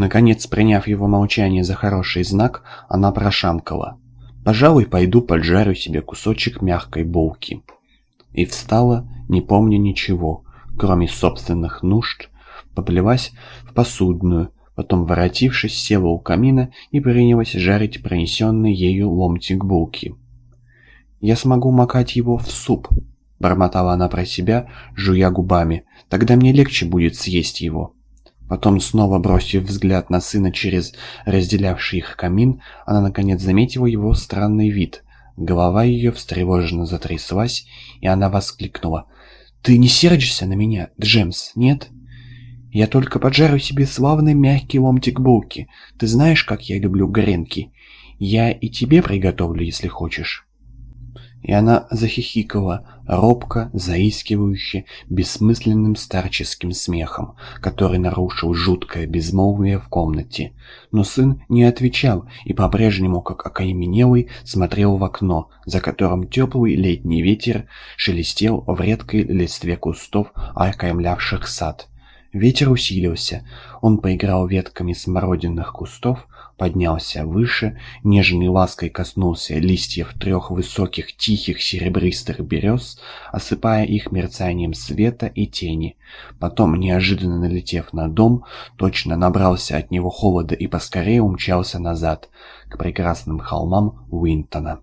Наконец, приняв его молчание за хороший знак, она прошамкала. «Пожалуй, пойду поджарю себе кусочек мягкой булки». И встала, не помня ничего, кроме собственных нужд, поплелась в посудную, потом, воротившись, села у камина и принялась жарить пронесенный ею ломтик булки. «Я смогу макать его в суп», — бормотала она про себя, жуя губами, — «тогда мне легче будет съесть его». Потом, снова бросив взгляд на сына через разделявший их камин, она наконец заметила его странный вид. Голова ее встревоженно затряслась, и она воскликнула. «Ты не сердишься на меня, Джемс, нет?» «Я только поджарю себе славный мягкий ломтик булки. Ты знаешь, как я люблю гренки. Я и тебе приготовлю, если хочешь». И она захихикала, робко, заискивающе, бессмысленным старческим смехом, который нарушил жуткое безмолвие в комнате. Но сын не отвечал и по-прежнему, как окаменелый, смотрел в окно, за которым теплый летний ветер шелестел в редкой листве кустов, окаймлявших сад. Ветер усилился. Он поиграл ветками смородинных кустов, поднялся выше, нежной лаской коснулся листьев трех высоких тихих серебристых берез, осыпая их мерцанием света и тени. Потом, неожиданно налетев на дом, точно набрался от него холода и поскорее умчался назад, к прекрасным холмам Уинтона.